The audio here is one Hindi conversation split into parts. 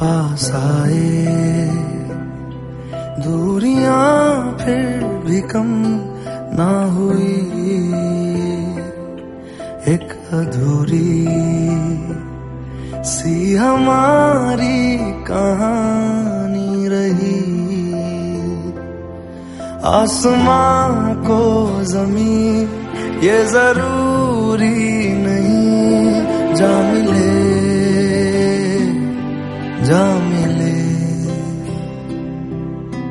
पास आए। दूरियाँ फिर भी कम ना हुई। एक अधूरी सी हमारी कहानी रही। आसमां को ज़मीन, ये ज़रूरी नहीं। जा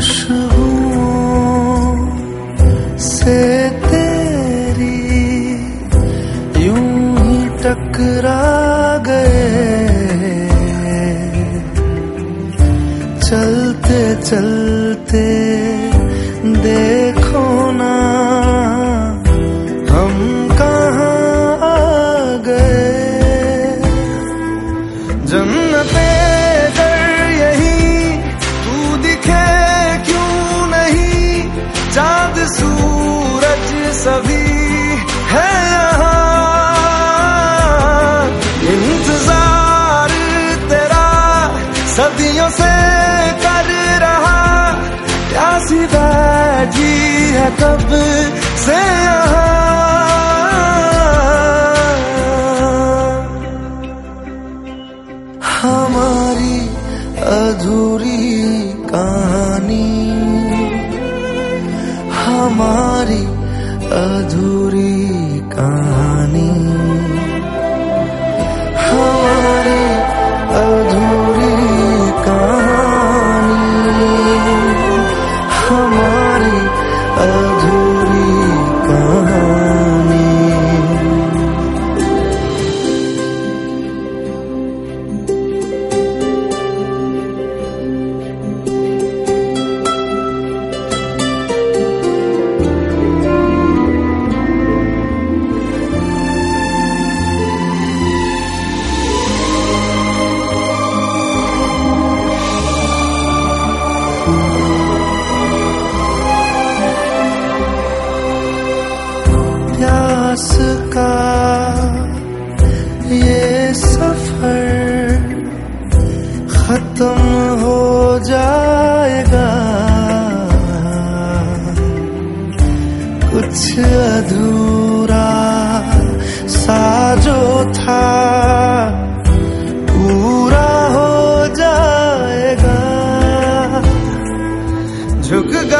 खुशबुओं से तेरी यूँ टकरा गए। चलते चलते कब से हमारी अधूरी कहानी हमारी अधूरी कहानी। प्यास का ये सफ़र खत्म हो जाएगा। कुछ अधूरा सा जो था पूरा हो जाएगा। झुक गया